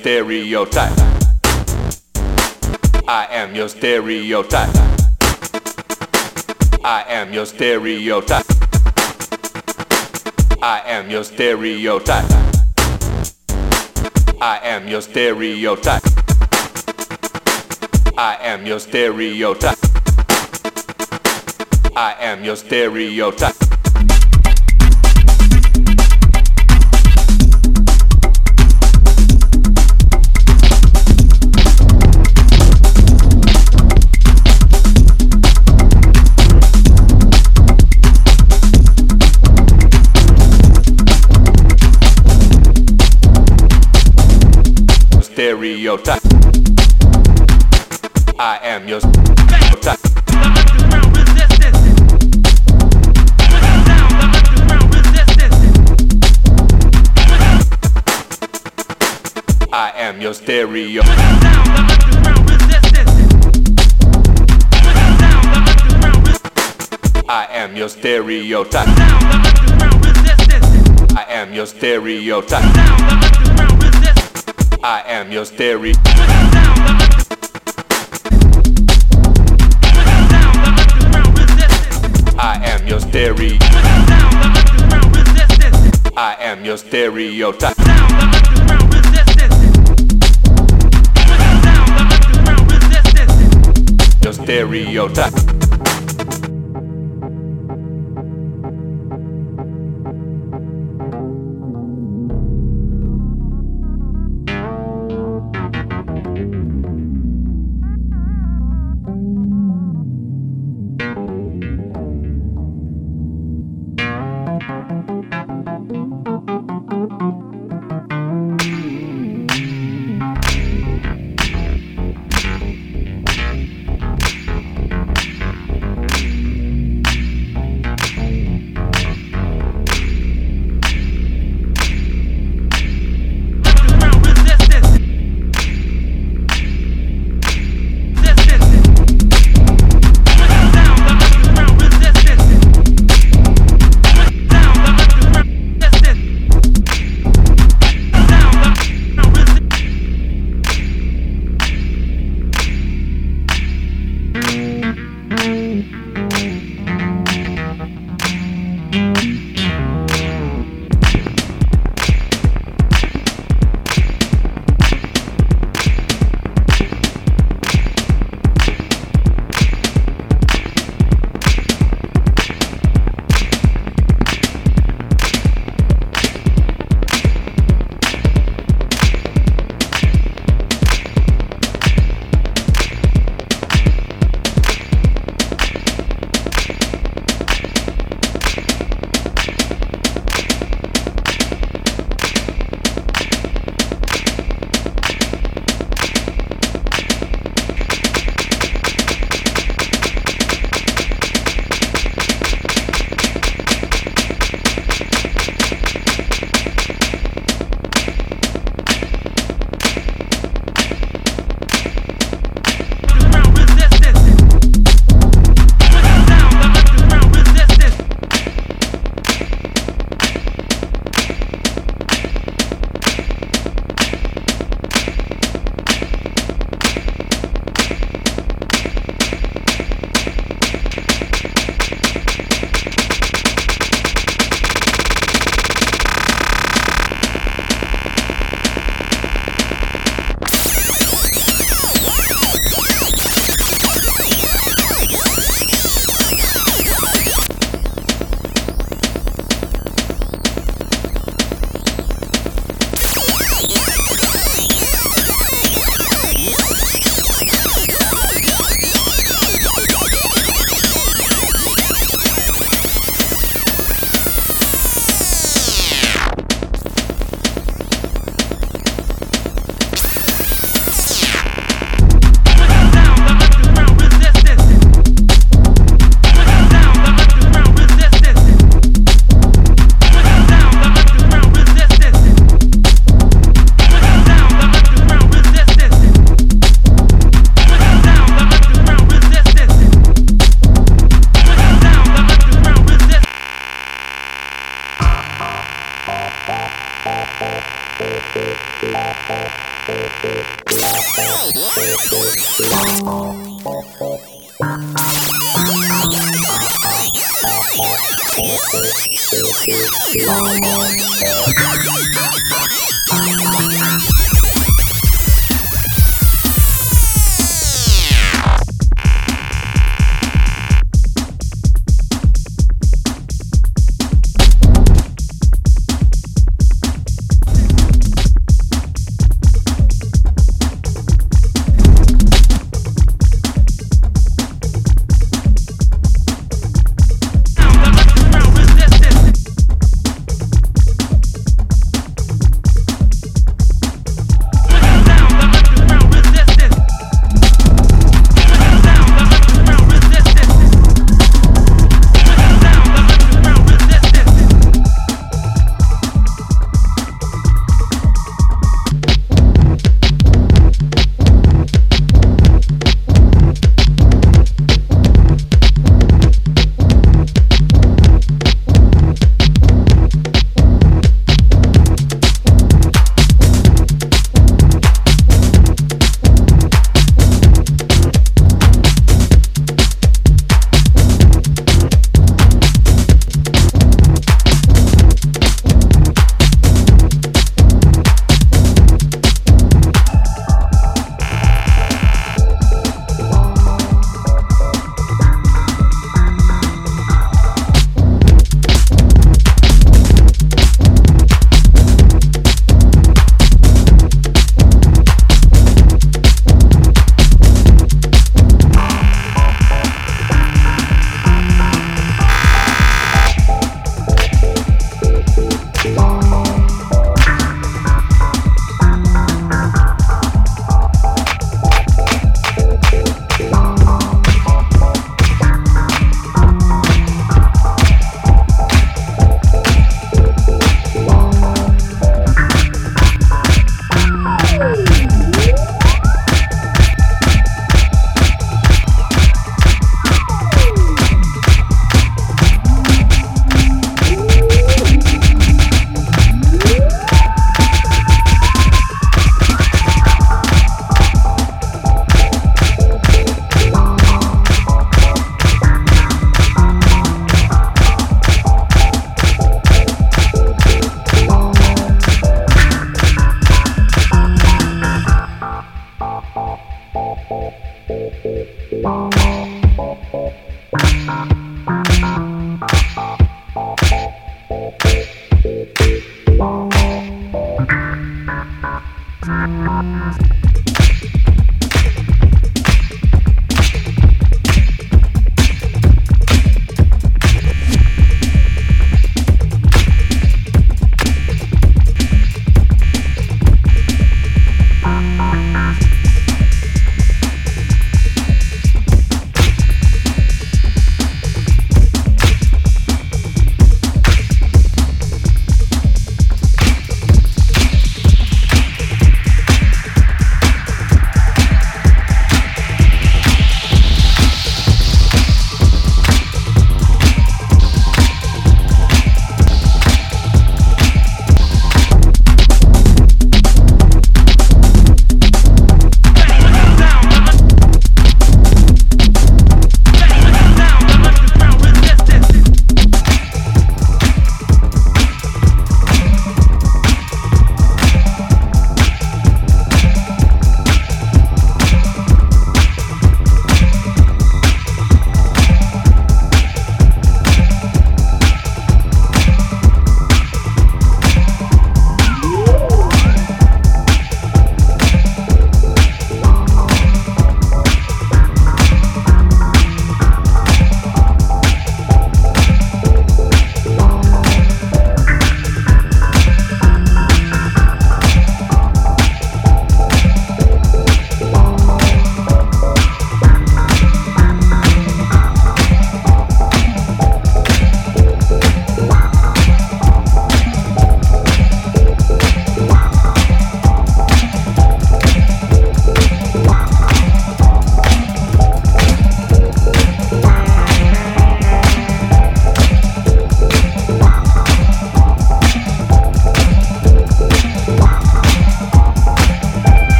Stereotype. I am your stereotype. I am your stereotype. I am your stereotype. I am your stereotype. I am your stereotype. I am your stereotype. Stereotype. I am your stereotype. I am your stereo. I am your stereotype. I am your stereotype. I am your stereo. I am your stereo. I am your stereotype. Your stereotype.